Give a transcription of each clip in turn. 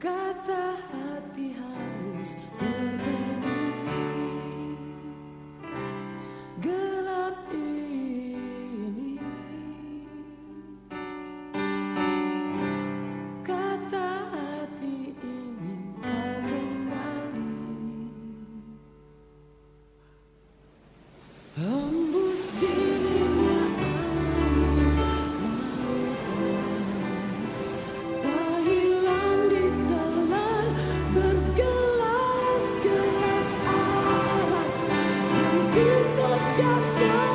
Kata hati harus got done.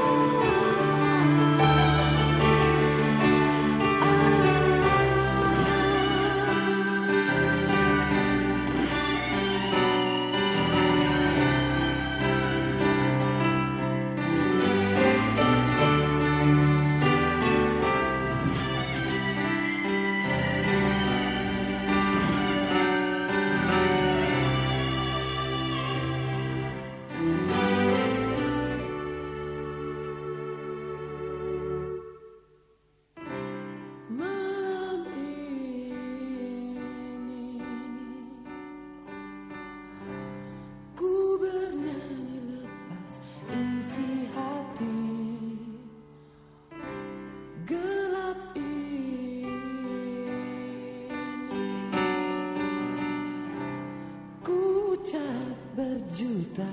cinta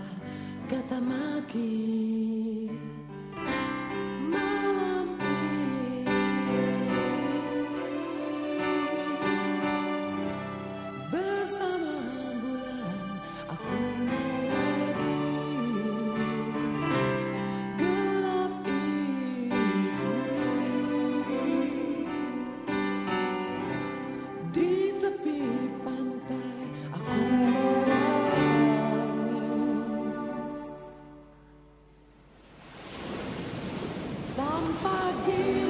kata maki. somebody.